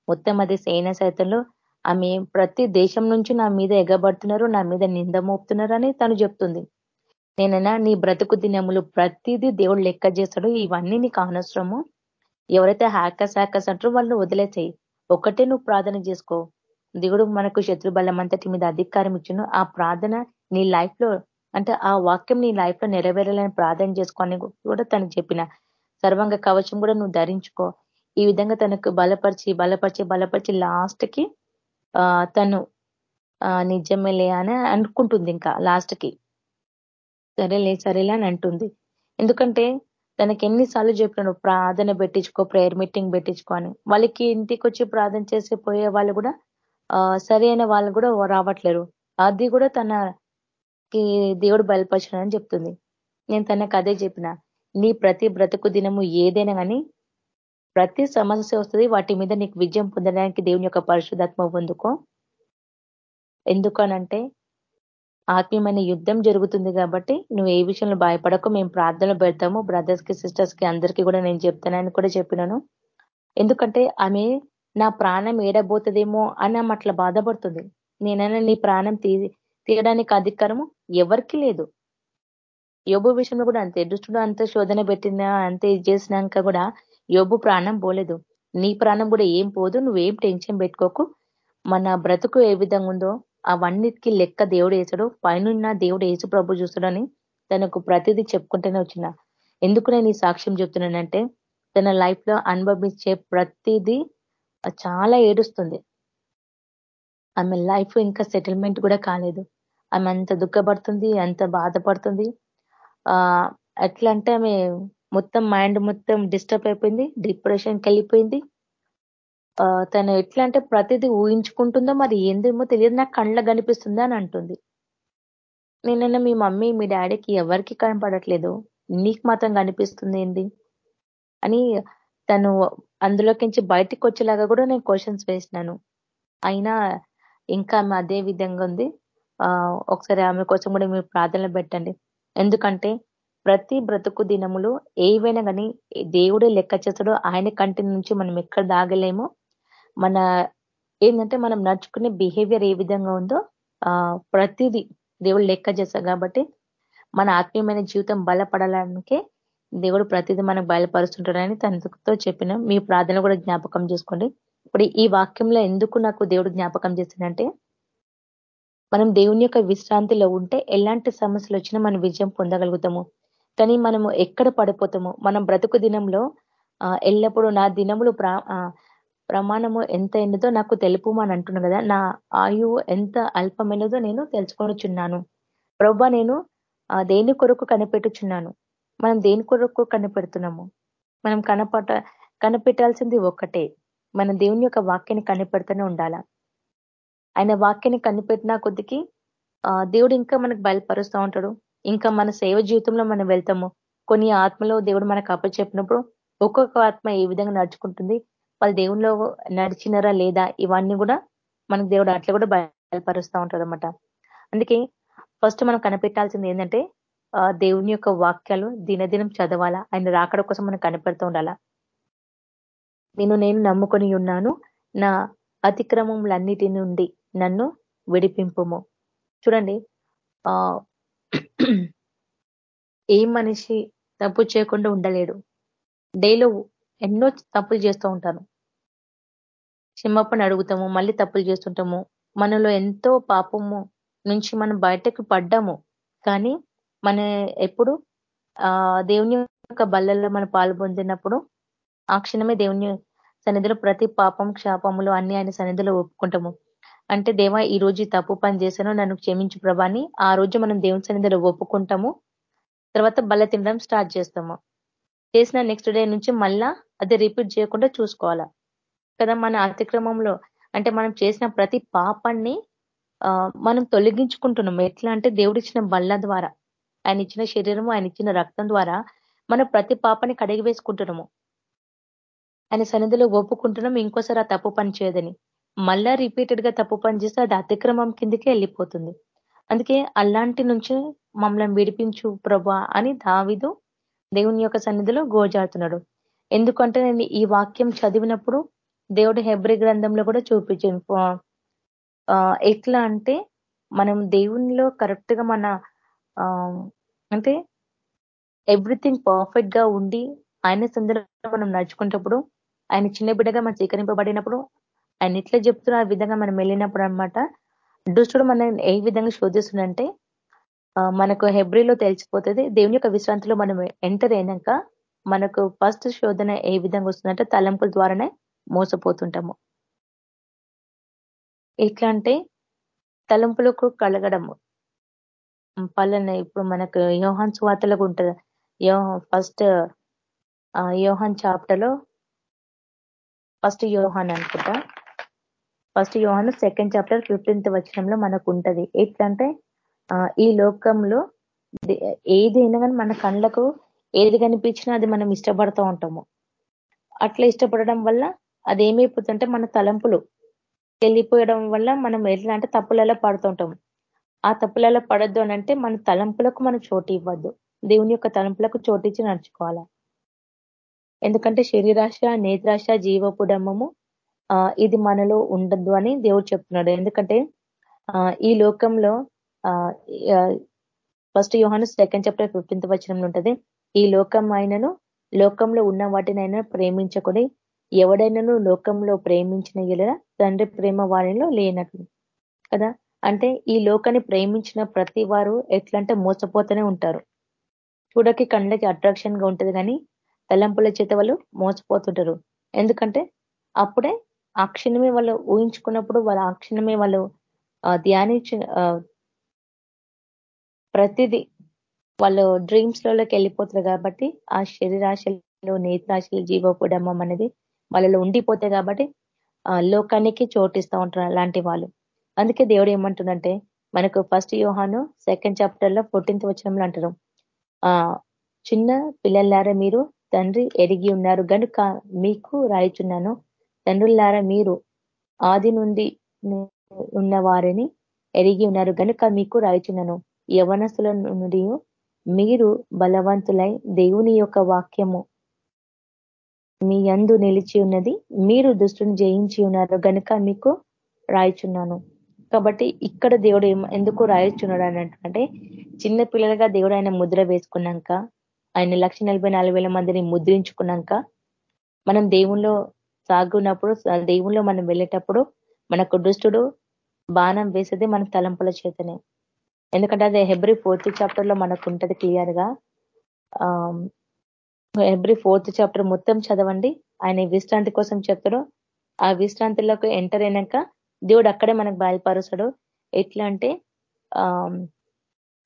మొత్తం అది సేన సైతంలో ఆమె ప్రతి దేశం నుంచి నా మీద ఎగబడుతున్నారు నా మీద నింద మోపుతున్నారు అని తను చెప్తుంది. నేనైనా నీ బ్రతుకు దినములు ప్రతిదీ దేవుడు లెక్క చేస్తాడు. ఇవన్నీ నీకు అనవసరము. ఎవరైతే హ్యాకర్స్ హ్యాకర్స్ అంటారో వాళ్ళు వదిలేసేయి. ఒకటే నువ్వు ప్రార్థన చేసుకో. దేవుడు మనకు శత్రు బలం అంతటి మీద అధికారం ఇచ్చిన. ఆ ప్రార్థన నీ లైఫ్లో అంటే ఆ వాక్యం నీ లైఫ్లో నెరవేరాలని ప్రార్థన చేసుకోని కూడా తనకు చెప్పిన. సర్వంగా కవచం కూడా నువ్వు ధరించుకో. ఈ విధంగా తనకు బలపరిచి బలపరిచి బలపరిచి లాస్ట్కి తను నిజమేలే అని అనుకుంటుంది ఇంకా లాస్ట్కి. సరేలే సరేలే అని అంటుంది. ఎందుకంటే తనకి ఎన్నిసార్లు చెప్పినాడు ప్రార్థన పెట్టించుకో ప్రేయర్ మీటింగ్ పెట్టించుకో అని. వాళ్ళకి ఇంటికి వచ్చి ప్రార్థన చేసి పోయే వాళ్ళు కూడా సరి అయిన వాళ్ళు కూడా రావట్లేరు. అది కూడా తన దేవుడు బయలుపరచడని చెప్తుంది. నేను తనకు అదే చెప్పిన. నీ ప్రతి బ్రతుకు దినము ఏదైనా కానీ ప్రతి సమస్య వస్తుంది వాటి మీద నీకు విజయం పొందడానికి దేవుని యొక్క పరిశుధాత్మ పొందుకో ఎందుకనంటే ఆత్మీయమైన యుద్ధం జరుగుతుంది కాబట్టి నువ్వు ఏ విషయంలో భయపడకు మేము ప్రార్థనలు పెడతాము. బ్రదర్స్కి సిస్టర్స్కి అందరికీ కూడా నేను చెప్తానని కూడా చెప్పినాను. ఎందుకంటే ఆమె నా ప్రాణం ఏడబోతుందేమో అని ఆమె అట్లా బాధపడుతుంది. నేనైనా నీ ప్రాణం తీ తీయడానికి అధికారము ఎవరికి లేదు. యోబు విషయంలో కూడా అంతే. దుష్టుడు అంత శోధన పెట్టిన అంతే చేసినాక కూడా యోబు ప్రాణం పోలేదు. నీ ప్రాణం కూడా ఏం పోదు. నువ్వేం టెన్షన్ పెట్టుకోకు. మన బ్రతుకు ఏ విధంగా ఉందో అవన్నిటికీ లెక్క దేవుడు వేసాడు పైన దేవుడు వేసు ప్రభు చూస్తాడని తనకు ప్రతిదీ చెప్పుకుంటూనే వచ్చిన. ఎందుకు నేను ఈ సాక్ష్యం చెప్తున్నానంటే తన లైఫ్లో అనుభవించే ప్రతిదీ చాలా ఏడుస్తుంది. ఆమె లైఫ్ ఇంకా సెటిల్మెంట్ కూడా కాలేదు. ఆమె అంత దుఃఖపడుతుంది అంత బాధపడుతుంది. ఆ ఎట్లా అంటే ఆమె మొత్తం మైండ్ మొత్తం డిస్టర్బ్ అయిపోయింది డిప్రెషన్కి వెళ్ళిపోయింది తను ఎట్లా అంటే ప్రతిదీ ఊహించుకుంటుందో మరి ఏందేమో తెలియదు నాకు కళ్ళ కనిపిస్తుంది అని అంటుంది. నేనైనా మీ మమ్మీ మీ డాడీకి ఎవరికి కనపడట్లేదు నీకు మాత్రం కనిపిస్తుంది ఏంది? అని తను అందులోకించి బయటికి వచ్చేలాగా కూడా నేను క్వశ్చన్స్ వేసినాను. అయినా ఇంకా ఆమె అదే విధంగా ఉంది. ఒకసారి ఆమె కోసం కూడా మీరు ప్రార్థనలు పెట్టండి. ఎందుకంటే ప్రతి బ్రతుకు దినములు ఏవైనా కానీ దేవుడే లెక్క చేస్తాడో ఆయన కంటి నుంచి మనం ఎక్కడ దాగలేమో మన ఏంటంటే మనం నడుచుకునే బిహేవియర్ ఏ విధంగా ఉందో ప్రతిదీ దేవుడు లెక్క చేస్తాడు కాబట్టి మన ఆత్మీయమైన జీవితం బలపడాలనికే దేవుడు ప్రతిదీ మనకు బయలుపరుస్తుంటాడని తనతో చెప్పిన మీ ప్రార్థన కూడా జ్ఞాపకం చేసుకోండి. ఇప్పుడు ఈ వాక్యంలో ఎందుకు నాకు దేవుడు జ్ఞాపకం చేసిందంటే మనం దేవుని యొక్క విశ్రాంతిలో ఉంటే ఎలాంటి సమస్యలు వచ్చినా మనం విజయం పొందగలుగుతాము. కానీ మనము ఎక్కడ పడిపోతాము మనం బ్రతుకు దినంలో ఎల్లప్పుడూ నా దినములు ప్రమాణము ఎంత ఎన్నదో నాకు తెలుపు అని అంటున్నాను కదా నా ఆయువు ఎంత అల్పమైనదో నేను తెలుసుకొనిచున్నాను. ప్రభా నేను దేని కొరకు కనిపెట్టుచున్నాను? మనం దేని కొరకు కనిపెడుతున్నాము? మనం కనపట కనిపెట్టాల్సింది ఒక్కటే. మన దేవుని యొక్క వాక్యాన్ని కనిపెడుతూనే ఉండాలా? ఆయన వాక్యాన్ని కనిపెట్టిన కొద్దికి దేవుడు ఇంకా మనకు బయలుపరుస్తూ ఉంటాడు. ఇంకా మన సేవ జీవితంలో మనం వెళ్తాము. కొన్ని ఆత్మలో దేవుడు మనకు అప్పచెప్పినప్పుడు ఒక్కొక్క ఆత్మ ఏ విధంగా నడుచుకుంటుంది వాళ్ళు దేవునిలో నడిచినారా లేదా ఇవన్నీ కూడా మనకు దేవుడు అట్లా కూడా బయలుపరుస్తూ ఉంటాడు అనమాట అందుకే ఫస్ట్ మనం కనిపెట్టాల్సింది ఏంటంటే దేవుని యొక్క వాక్యాలు దినదినం చదవాలా ఆయన రాకడ కోసం మనం కనిపెడుతూ ఉండాలా. నేను నేను నమ్ముకొని ఉన్నాను నా అతిక్రమములన్నిటి నుండి నన్ను విడిపింపుము. చూడండి ఆ ఏ మనిషి తప్పు చేయకుండా ఉండలేడు. డైలో ఎన్నో తప్పులు చేస్తూ ఉంటాను. క్షమాపణ అడుగుతాము మళ్ళీ తప్పులు చేస్తుంటాము. మనలో ఎంతో పాపము నుంచి మనం బయటకు పడ్డాము. కానీ మన ఎప్పుడు ఆ దేవుని యొక్క బల్లల్లో మనం పాల్పొందినప్పుడు ఆ క్షణమే దేవుని సన్నిధిలో ప్రతి పాపం క్షాపములు అన్ని ఆయన సన్నిధిలో ఒప్పుకుంటాము. అంటే దేవా ఈ రోజు తప్పు పని చేశాను నన్ను క్షమించు ప్రభాని ఆ రోజు మనం దేవుని సన్నిధిలో ఒప్పుకుంటాము. తర్వాత బల్ల తినడం స్టార్ట్ చేస్తాము. చేసిన నెక్స్ట్ డే నుంచి మళ్ళా అది రిపీట్ చేయకుండా చూసుకోవాలా? కదా మన అతిక్రమంలో అంటే మనం చేసిన ప్రతి పాపాన్ని మనం తొలగించుకుంటున్నాం ఎట్లా అంటే దేవుడిచ్చిన బల్ల ద్వారా ఆయన ఇచ్చిన శరీరము ఆయన ఇచ్చిన రక్తం ద్వారా మనం ప్రతి పాపని కడిగి వేసుకుంటున్నాము ఆయన సన్నిధిలో ఒప్పుకుంటున్నాం ఇంకోసారి ఆ తప్పు పని చేయదని. మళ్ళా రిపీటెడ్గా తప్పు పని చేస్తే అది అతిక్రమం కిందకే వెళ్ళిపోతుంది. అందుకే అలాంటి నుంచి మమ్మల్ని విడిపించు ప్రభా అని దావిదు దేవుని యొక్క సన్నిధిలో గోజాడుతున్నాడు ఎందుకంటే నేను ఈ వాక్యం చదివినప్పుడు దేవుడు హెబ్రి గ్రంథంలో కూడా చూపించాను ఎట్లా అంటే మనం దేవునిలో కరెక్ట్గా మన అంటే ఎవ్రీథింగ్ పర్ఫెక్ట్గా ఉండి ఆయన సందర్భంలో మనం నడుచుకున్నప్పుడు ఆయన చిన్న బిడ్డగా మనం స్వీకరింపబడినప్పుడు ఆయన ఇట్లా చెప్తున్న ఆ విధంగా మనం వెళ్ళినప్పుడు అనమాట దుష్టుడు మనం ఏ విధంగా శోధిస్తుందంటే మనకు హెబ్రిలో తెలిసిపోతుంది దేవుని యొక్క విశ్రాంతిలో మనం ఎంటర్ అయినాక మనకు ఫస్ట్ శోధన ఏ విధంగా వస్తుందంటే తలంపుల ద్వారానే మోసపోతుంటాము. ఎట్లా అంటే తలంపులకు కలగడము. పల్లెన ఇప్పుడు మనకు యోహాన్ స్వాతలకు ఉంటుంది యో ఫస్ట్ యోహాన్ చాప్టర్లో ఫస్ట్ యోహాన్ అనుకుంటా. ఫస్ట్ యోహాను సెకండ్ చాప్టర్ ఫిఫ్టీన్త్ వచనంలో మనకు ఉంటది ఎట్లంటే ఈ లోకంలో ఏదైనా కానీ మన కళ్ళకు ఏది కనిపించినా అది మనం ఇష్టపడుతూ ఉంటాము. అట్లా ఇష్టపడడం వల్ల అది ఏమైపోతుంటే మన తలంపులు వెళ్ళిపోయడం వల్ల మనం ఎట్లా అంటే తప్పులలో పడుతుంటాము ఆ తప్పులలో పడద్దు అంటే మన తలంపులకు మనం చోటు ఇవ్వద్దు. దేవుని యొక్క తలంపులకు చోటించి నడుచుకోవాలా. ఎందుకంటే శరీరాశ నేత్రాశ జీవపుడమ్మము ఇది మనలో ఉండద్దు అని దేవుడు చెప్తున్నాడు. ఎందుకంటే ఈ లోకంలో ఫస్ట్ యోహాను సెకండ్ చాప్టర్ ఫిఫ్టీన్త్ వచనంలో ఉంటుంది ఈ లోకం అయినను లోకంలో ఉన్న వాటినైనా ప్రేమించకుని ఎవడైనాను లోకంలో ప్రేమించిన ఇలా తండ్రి ప్రేమ వారిలో లేనట్లు కదా? అంటే ఈ లోకాన్ని ప్రేమించిన ప్రతి వారు ఎట్లంటే మోసపోతూనే ఉంటారు. చూడకి కళ్ళకి అట్రాక్షన్గా ఉంటుంది కానీ తలంపుల చేత వాళ్ళు మోసపోతుంటారు. ఎందుకంటే అప్పుడే ఆ క్షణమే వాళ్ళు ఊహించుకున్నప్పుడు వాళ్ళ ఆ క్షణమే వాళ్ళు ధ్యానించిన ప్రతిదీ వాళ్ళు డ్రీమ్స్లోకి వెళ్ళిపోతారు కాబట్టి ఆ శరీరాశలు నేత్రాశలు జీవపుడమం అనేది వాళ్ళలో ఉండిపోతాయి కాబట్టి లోకానికి చోటిస్తూ ఉంటారు అలాంటి వాళ్ళు. అందుకే దేవుడు ఏమంటుందంటే మనకు ఫస్ట్ యోహాను సెకండ్ చాప్టర్లో ఫోర్టీన్త్ వచనంలో అంటారు. ఆ చిన్న పిల్లలారా మీరు తండ్రి ఎరిగి ఉన్నారు కనుక మీకు రాయిచున్నాను. తండ్రులారా మీరు ఆది నుండి ఉన్న వారిని ఎరిగి ఉన్నారు. కనుక మీకు రాయిచున్నాను యవనస్తుల నుండి మీరు బలవంతులై దేవుని యొక్క వాక్యము మీ అందు నిలిచి ఉన్నది. మీరు దుష్టుని జయించి ఉన్నారు. కనుక మీకు రాయిచున్నాను. కాబట్టి ఇక్కడ దేవుడు ఎందుకు రాయొచ్చున్నాడు అన్నట్టు చిన్న పిల్లలుగా దేవుడు ఆయన ముద్ర వేసుకున్నాక ఆయన లక్ష మందిని ముద్రించుకున్నాక మనం దేవుణ్ణిలో సాగున్నప్పుడు దేవుణ్ణిలో మనం వెళ్ళేటప్పుడు మనకు దుష్టుడు బాణం వేసేది మన తలంపుల చేతనే. ఎందుకంటే అది హెబ్రి ఫోర్త్ చాప్టర్లో మనకు ఉంటది క్లియర్గా ఎవ్రీ ఫోర్త్ చాప్టర్ మొత్తం చదవండి. ఆయన విశ్రాంతి కోసం చెప్తాడు. ఆ విశ్రాంతిలోకి ఎంటర్ అయినాక దేవుడు అక్కడే మనకు బయలుపరుస్తాడు. ఎట్లా అంటే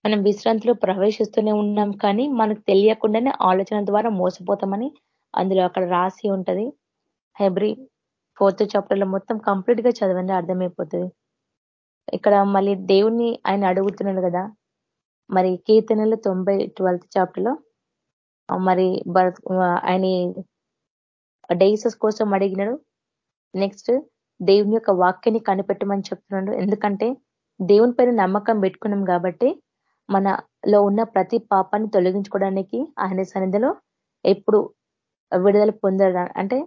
మనం విశ్రాంతిలో ప్రవేశిస్తూనే ఉన్నాం కానీ మనకు తెలియకుండానే ఆలోచన ద్వారా మోసపోతామని అందులో అక్కడ రాసి ఉంటది. హెబ్రి ఫోర్త్ చాప్టర్లో మొత్తం కంప్లీట్గా చదవండి అర్థమైపోతుంది. ఇక్కడ మళ్ళీ దేవుణ్ణి ఆయన అడుగుతున్నాడు కదా. మరి కీర్తనలు తొంభై ట్వెల్త్ చాప్టర్లో మరి ఆయన డైసెస్ కోసం అడిగినాడు. నెక్స్ట్ దేవుని యొక్క వాక్యాన్ని కనిపెట్టమని చెప్తున్నాడు. ఎందుకంటే దేవుని పైన నమ్మకం పెట్టుకున్నాం కాబట్టి మనలో ఉన్న ప్రతి పాపాన్ని తొలగించుకోవడానికి ఆయన సన్నిధిలో ఎప్పుడు విడుదల పొందడా అంటే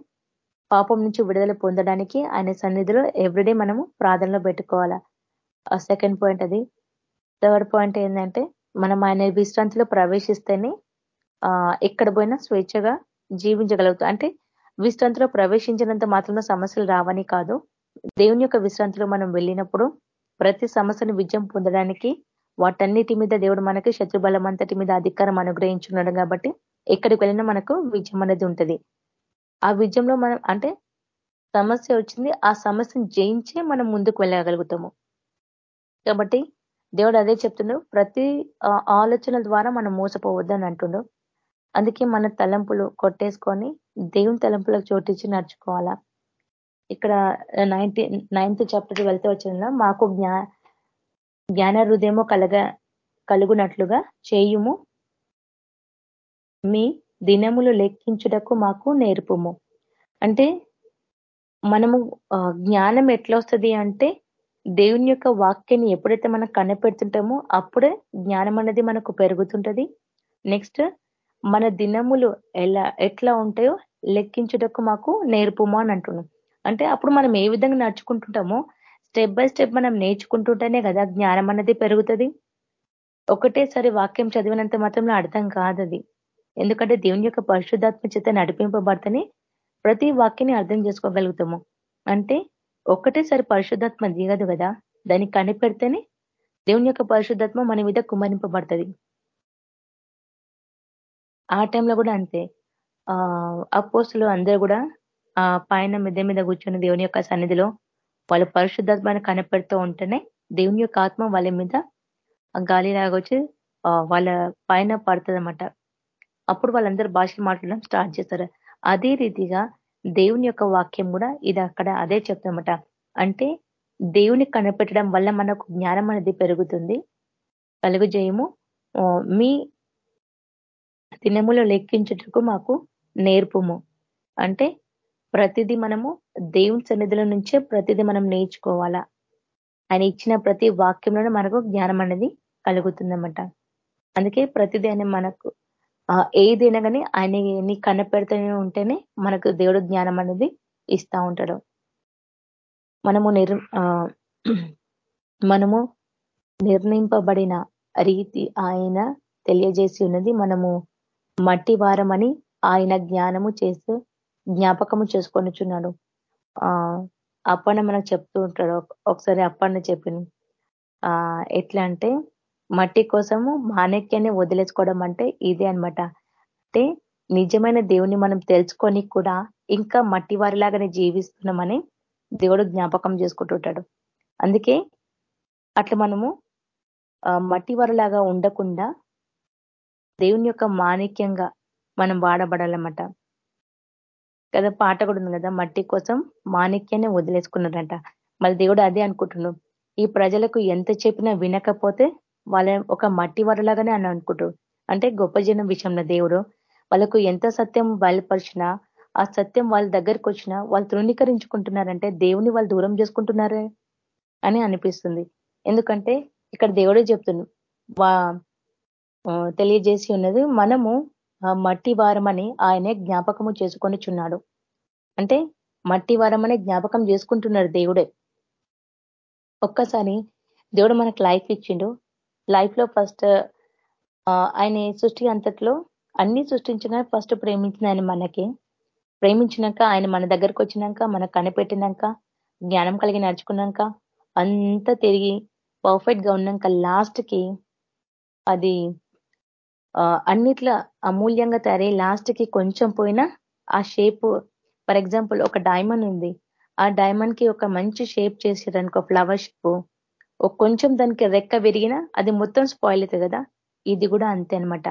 పాపం నుంచి విడుదల పొందడానికి ఆయన సన్నిధిలో ఎవ్రీడే మనము ప్రార్థనలో పెట్టుకోవాలా? సెకండ్ పాయింట్ అది. థర్డ్ పాయింట్ ఏంటంటే మనం ఆయన విశ్రాంతిలో ప్రవేశిస్తేనే ఎక్కడ పోయినా స్వేచ్ఛగా జీవించగలుగుతాం. అంటే విశ్రాంతిలో ప్రవేశించినంత మాత్రమే సమస్యలు రావని కాదు. దేవుని యొక్క విశ్రాంతిలో మనం వెళ్ళినప్పుడు ప్రతి సమస్యను విజయం పొందడానికి వాటన్నిటి మీద దేవుడు మనకి శత్రుబలం అంతటి మీద అధికారం అనుగ్రహించున్నాడు కాబట్టి ఎక్కడికి వెళ్ళినా మనకు విజయం అనేది ఉంటుంది. ఆ విజయంలో మనం అంటే సమస్య వచ్చింది ఆ సమస్యను జయించే మనం ముందుకు వెళ్ళగలుగుతాము. కాబట్టి దేవుడు అదే చెప్తుండు ప్రతి ఆలోచన ద్వారా మనం మోసపోవద్దని అంటుండు. అందుకే మన తలంపులు కొట్టేసుకొని దేవుని తలంపులకు చోటించి నడుచుకోవాలా. ఇక్కడ నైన్టీ నైన్త్ చాప్టర్ వెళ్తే వచ్చిన మాకు జ్ఞా జ్ఞాన హృదయము కలగ కలుగునట్లుగా చేయుము మీ దినములు లెక్కించుటకు మాకు నేర్పుము. అంటే మనము జ్ఞానం ఎట్లా వస్తుంది అంటే దేవుని యొక్క వాక్యాన్ని ఎప్పుడైతే మనం కనిపెడుతుంటామో అప్పుడే జ్ఞానం అనేది మనకు పెరుగుతుంటది. నెక్స్ట్ మన దినములు ఎలా ఎట్లా ఉంటాయో లెక్కించుటకు మాకు నేర్పుమా అని అంటున్నాం. అంటే అప్పుడు మనం ఏ విధంగా నడుచుకుంటుంటామో స్టెప్ బై స్టెప్ మనం నేర్చుకుంటుంటేనే కదా జ్ఞానం అనేది పెరుగుతుంది. ఒకటేసారి వాక్యం చదివినంత మాత్రంలో అర్థం కాదది. ఎందుకంటే దేవుని యొక్క పరిశుద్ధాత్మ చేత నడిపింపబడితేనే ప్రతి వాక్యాన్ని అర్థం చేసుకోగలుగుతాము. అంటే ఒక్కటేసారి పరిశుద్ధాత్మ దిగదు కదా? దాన్ని కనిపెడితేనే దేవుని యొక్క పరిశుద్ధాత్మ మన మీద కుమరింపబడుతుంది ఆ టైంలో కూడా అంతే. ఆ అపోస్తులు అందరూ కూడా ఆ పైన మిద్దె మీద కూర్చొని దేవుని యొక్క సన్నిధిలో వాళ్ళ పరిశుద్ధాత్మని కనపెడుతూ ఉంటేనే దేవుని యొక్క ఆత్మ వాళ్ళ మీద గాలిలాగా వచ్చి వాళ్ళ పైన పడుతుంది అప్పుడు వాళ్ళందరూ భాషలు మాట్లాడడం స్టార్ట్ చేస్తారు. అదే రీతిగా దేవుని యొక్క వాక్యం కూడా ఇది అక్కడ అదే చెప్తామట అంటే దేవుని కనిపెట్టడం వల్ల మనకు జ్ఞానం అనేది పెరుగుతుంది. కలుగుజేయము మీ దినములో లెక్కించుటకు మాకు నేర్పుము. అంటే ప్రతిదీ మనము దేవుని సన్నిధుల నుంచే ప్రతిదీ మనం నేర్చుకోవాలా? ఆయన ఇచ్చిన ప్రతి వాక్యంలోనే మనకు జ్ఞానం అనేది కలుగుతుందన్నమాట. అందుకే ప్రతిదీ ఆయన మనకు ఏదైనా కానీ ఆయన కనపెడుతూనే ఉంటేనే మనకు దేవుడు జ్ఞానం అనేది ఇస్తా ఉంటాడు. మనము నిర్ మనము నిర్ణయింపబడిన రీతి ఆయన తెలియజేసి ఉన్నది మనము మట్టి వారమని ఆయన జ్ఞానము చేస్తూ జ్ఞాపకము చేసుకొనిచున్నాడు. ఆ అప్పన్న మనకు చెప్తూ ఉంటాడు. ఒకసారి అప్పన్న చెప్పిన ఆ ఎట్లా అంటే మట్టి కోసము మాణిక్యాన్ని వదిలేసుకోవడం అంటే ఇదే అనమాట అంటే నిజమైన దేవుని మనం తెలుసుకొని కూడా ఇంకా మట్టి వారిలాగానే జీవిస్తున్నామని దేవుడు జ్ఞాపకం చేసుకుంటుంటాడు. అందుకే అట్లా మనము మట్టి వారిలాగా ఉండకుండా దేవుని యొక్క మాణిక్యంగా మనం వాడబడాలన్నమాట. కదా పాట కూడా ఉంది కదా మట్టి కోసం మాణిక్యాన్ని వదిలేసుకున్నారంట మళ్ళీ దేవుడు అదే అనుకుంటున్నాడు. ఈ ప్రజలకు ఎంత చెప్పినా వినకపోతే వాళ్ళ ఒక మట్టి వరలాగానే అని అనుకుంటారు. అంటే గొప్ప జనం విషయంలో దేవుడు వాళ్ళకు ఎంత సత్యం బయలుపరిచినా ఆ సత్యం వాళ్ళ దగ్గరికి వచ్చినా వాళ్ళు తృణీకరించుకుంటున్నారంటే దేవుని వాళ్ళు దూరం చేసుకుంటున్నారే అని అనిపిస్తుంది. ఎందుకంటే ఇక్కడ దేవుడే చెప్తుంది వా తెలియజేసి ఉన్నది మనము మట్టి వారమని ఆయనే జ్ఞాపకము చేసుకొని చున్నాడు. అంటే మట్టి వారమనే జ్ఞాపకం చేసుకుంటున్నారు దేవుడే. ఒక్కసారి దేవుడు మనకు లైఫ్ ఇచ్చిండు. లైఫ్లో ఫస్ట్ ఆయన సృష్టి అంతట్లో అన్ని సృష్టించిన ఫస్ట్ ప్రేమించిన ఆయన మనకి. ప్రేమించినాక ఆయన మన దగ్గరకు వచ్చినాక మనకు కనిపెట్టినాక జ్ఞానం కలిగి నడుచుకున్నాక అంతా తిరిగి పర్ఫెక్ట్గా ఉన్నాక లాస్ట్కి అది అన్నిట్లా అమూల్యంగా తయారై లాస్ట్కి కొంచెం పోయినా ఆ షేప్ ఫర్ ఎగ్జాంపుల్ ఒక డైమండ్ ఉంది. ఆ డైమండ్కి ఒక మంచి షేప్ చేసారనుకో ఫ్లవర్ షేప్ ఒక కొంచెం దానికి రెక్క విరిగినా అది మొత్తం స్పాయిల్ అవుతుంది కదా? ఇది కూడా అంతే అనమాట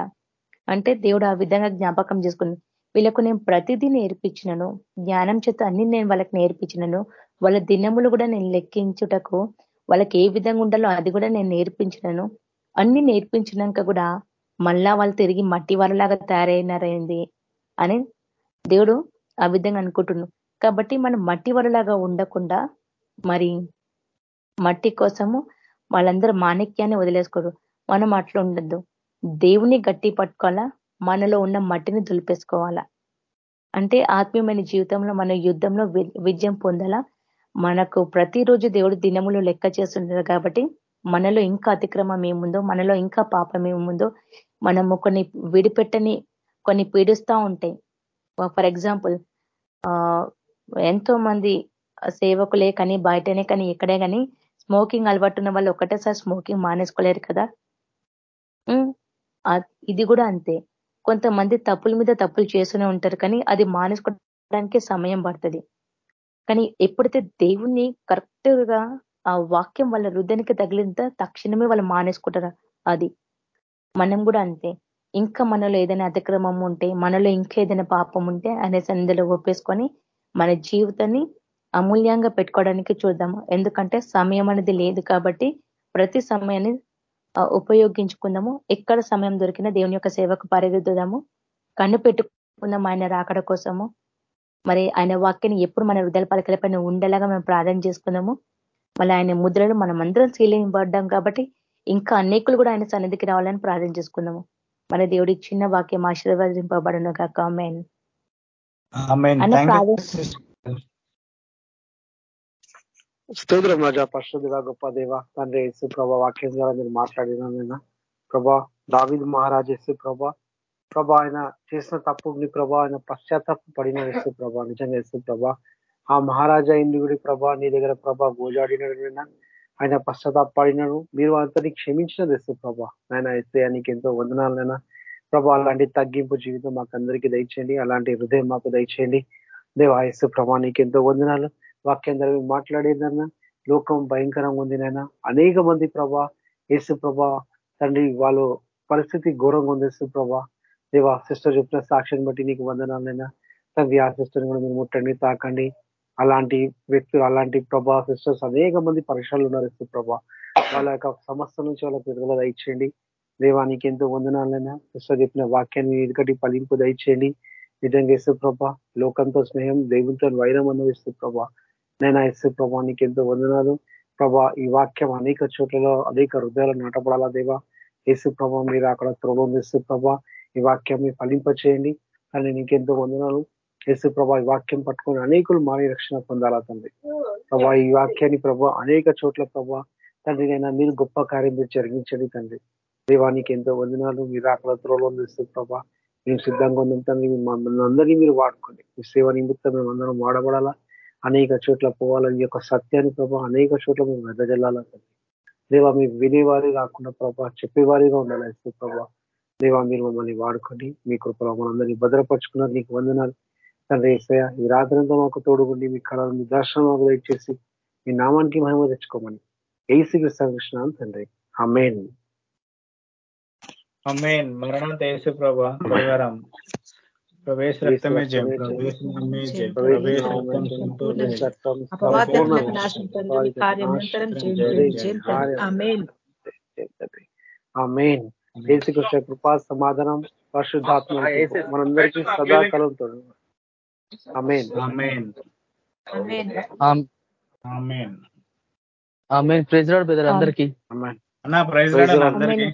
అంటే దేవుడు ఆ విధంగా జ్ఞాపకం చేసుకుంది వీళ్ళకు నేను ప్రతిదీ నేర్పించినను. జ్ఞానం చేత అన్ని నేను వాళ్ళకి నేర్పించినను. వాళ్ళ దినములు కూడా నేను లెక్కించుటకు వాళ్ళకి ఏ విధంగా ఉండాలో అది కూడా నేను నేర్పించినను. అన్ని నేర్పించినాక కూడా మళ్ళా వాళ్ళు తిరిగి మట్టి వాళ్ళలాగా తయారైనారైంది అని దేవుడు ఆ విధంగా అనుకుంటున్నాను కాబట్టి మనం మట్టి వరలాగా ఉండకుండా మరి మట్టి కోసము వాళ్ళందరూ మాణిక్యాన్ని వదిలేసుకోరు. మనం అట్లా ఉండద్దు. దేవుని గట్టి పట్టుకోవాలా మనలో ఉన్న మట్టిని దులిపేసుకోవాలా. అంటే ఆత్మీయమైన జీవితంలో మన యుద్ధంలో విజయం పొందాలా. మనకు ప్రతిరోజు దేవుడు దినములు లెక్క చేస్తుంటారు కాబట్టి మనలో ఇంకా అతిక్రమం ఏముందో మనలో ఇంకా పాపం ఏముందో మనము కొన్ని విడిపెట్టని కొన్ని పీడిస్తూ ఉంటాయి. ఫర్ ఎగ్జాంపుల్ ఎంతో మంది సేవకులే కానీ బయటనే కానీ ఇక్కడే కానీ స్మోకింగ్ అలవాటున్న వాళ్ళు ఒకటేసారి స్మోకింగ్ మానేసుకోలేరు కదా? ఇది కూడా అంతే. కొంతమంది తప్పుల మీద తప్పులు చేస్తూనే ఉంటారు కానీ అది మానేసుకోవడానికి సమయం పడుతుంది. కానీ ఎప్పుడైతే దేవుణ్ణి కరెక్ట్గా ఆ వాక్యం వాళ్ళ హృదయానికి తగిలింత తక్షణమే వాళ్ళు మానేసుకుంటారు అది. మనం కూడా అంతే. ఇంకా మనలో ఏదైనా అతిక్రమం ఉంటే మనలో ఇంకా ఏదైనా పాపం ఉంటే అనే సందులో ఒప్పేసుకొని మన జీవితాన్ని అమూల్యంగా పెట్టుకోవడానికి చూద్దాము. ఎందుకంటే సమయం అనేది లేదు కాబట్టి ప్రతి సమయాన్ని ఉపయోగించుకుందాము. ఎక్కడ సమయం దొరికినా దేవుని యొక్క సేవకు పరిగెద్దుదాము కన్ను పెట్టుకుందాం ఆయన రాకడ కోసము. మరి ఆయన వాక్యాన్ని ఎప్పుడు మన హృదయాల పలకలపైన ఉండేలాగా మేము ప్రార్థన చేసుకుందాము. మళ్ళీ ఆయన ముద్రలు మనం అందరం శీలింపడ్డాం కాబట్టి ఇంకా అనేకులు కూడా ఆయన సన్నిధికి రావాలని ప్రార్థన చేసుకుందాము. మన దేవుడి చిన్న వాక్యం ఆశీర్వదింపబడను కాక స్తోత్రం రాజా పరిశుద్ధిగా గొప్ప దేవ తండ్రి యేసు ప్రభా వాక్యం ద్వారా మీరు మాట్లాడిన ప్రభా దావిద్ మహారాజ్ యేసు ప్రభా. ప్రభా ఆయన చేసిన తప్పుని ప్రభా ఆయన పశ్చాత్తాప పడిన యేసు ప్రభా నిజంగా యేసు ప్రభా. ఆ మహారాజా ఇందుగుడి ప్రభా నీ దగ్గర ప్రభా గోజాడినైనా ఆయన పశ్చాత్తాపడినను మీరు అంతని క్షమించిన యేసు ప్రభా. ఆయన అయితే నీకు ఎంతో వందనాలైనా ప్రభా అలాంటి తగ్గింపు జీవితం మాకు అందరికీ దయచేయండి. అలాంటి హృదయం మాకు దయచేయండి. దేవా యేసు ప్రభా నీకు ఎంతో వందనాలు. వాక్యం ద్వారా మాట్లాడేదన్నా లోకం భయంకరంగా ఉంది నైనా అనేక మంది ప్రభా యేసు ప్రభా తండ్రి వాళ్ళు పరిస్థితి ఘోరంగా ఉంది యేసు ప్రభా. దేవా సిస్టర్ చెప్పిన సాక్ష్యం బట్టి నీకు వందనాలైనా తండ్రి ఆ సిస్టర్ని కూడా మీరు ముట్టండి తాకండి. అలాంటి వ్యక్తులు అలాంటి ప్రభా సిస్టర్స్ అనేక మంది పరీక్షలు ఉన్నారు యేసు ప్రభా. వాళ్ళ యొక్క సమస్య నుంచి వాళ్ళకి విడుదల దయచేయండి. దేవానికి ఎంతో వందనాలైనా సిస్టర్ చెప్పిన వాక్యాన్ని ఎదుకటి పలింపు దయచేయండి. నిజంగా యేసు ప్రభా లోకంతో స్నేహం దేవునితో వైరం అనుభవిస్తూ ప్రభా. నేను ఇసు ప్రభా నీకు ఎంతో వందనాలు. ప్రభా ఈ వాక్యం అనేక చోట్లలో అనేక హృదయాలు నాటపడాలా దేవా? యేసు ప్రభా మీరు అక్కడ త్రోలోందిస్తూ ప్రభా ఈ వాక్యాన్ని ఫలింపచేయండి. అని నేను నీకెంతో వందనాలు. యేసు ప్రభా ఈ వాక్యం పట్టుకొని అనేకులు మారి రక్షణ పొందాలా తండ్రి. ప్రభా ఈ వాక్యాన్ని ప్రభా అనేక చోట్ల ప్రభా తండ్రి మీరు గొప్ప కార్యం మీరు జరిగించండి తండ్రి. దేవానికి ఎంతో వందనాలు. మీరు అక్కడ త్రోలోందిస్తూ ప్రభా మేము సిద్ధంగా ఉందంతా తండ్రి. మమ్మల్ని అందరినీ మీరు వాడుకోండి. మీ సేవ నిమిత్తం మేము అందరం వాడబడాలా. అనేక చోట్ల పోవాలని యొక్క సత్యాన్ని ప్రభా అనేక చోట్ల మేము వెదజల్లాలా దేవా మీరు వినేవారి కాకుండా ప్రభా చెప్పేవారిగా ఉండాలి ప్రభా? దేవా మీరు మమ్మల్ని వాడుకోండి. మీ కృపలో మనందరినీ భద్రపరుచుకున్నారు. నీకు వందనాలు. తండ్రి ఏసయ ఈ రాత్రంతా మాకు తోడుగుండి మీ కళ మీ దర్శనం ఇచ్చేసి మీ నామానికి మహిమ తెచ్చుకోమని. ఏసీ కృష్ణ తండ్రి. అమేన్ అమేన్ మరణంత యేసు ప్రభా. ప్రవేశ రక్తమే జయం ప్రవేశ నామే జయం ప్రవేశ రక్తం ఆమెన్ యేసుకృష్ణ కృపా సమాధానం పరిశుద్ధాత్మ మనందరికీ సదాకాలంతో amen. Amen praise Lord brother అందరికి. అన్న ప్రైజ్ రాడ్ అందరికి.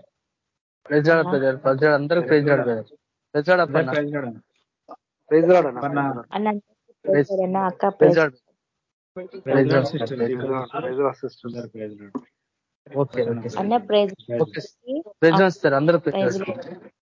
Praise Lord brother. Praise Lord అందరికి praise Lord brother. Praise Lord Appanna praise Lord praise praise అందరూ ప్రైజ్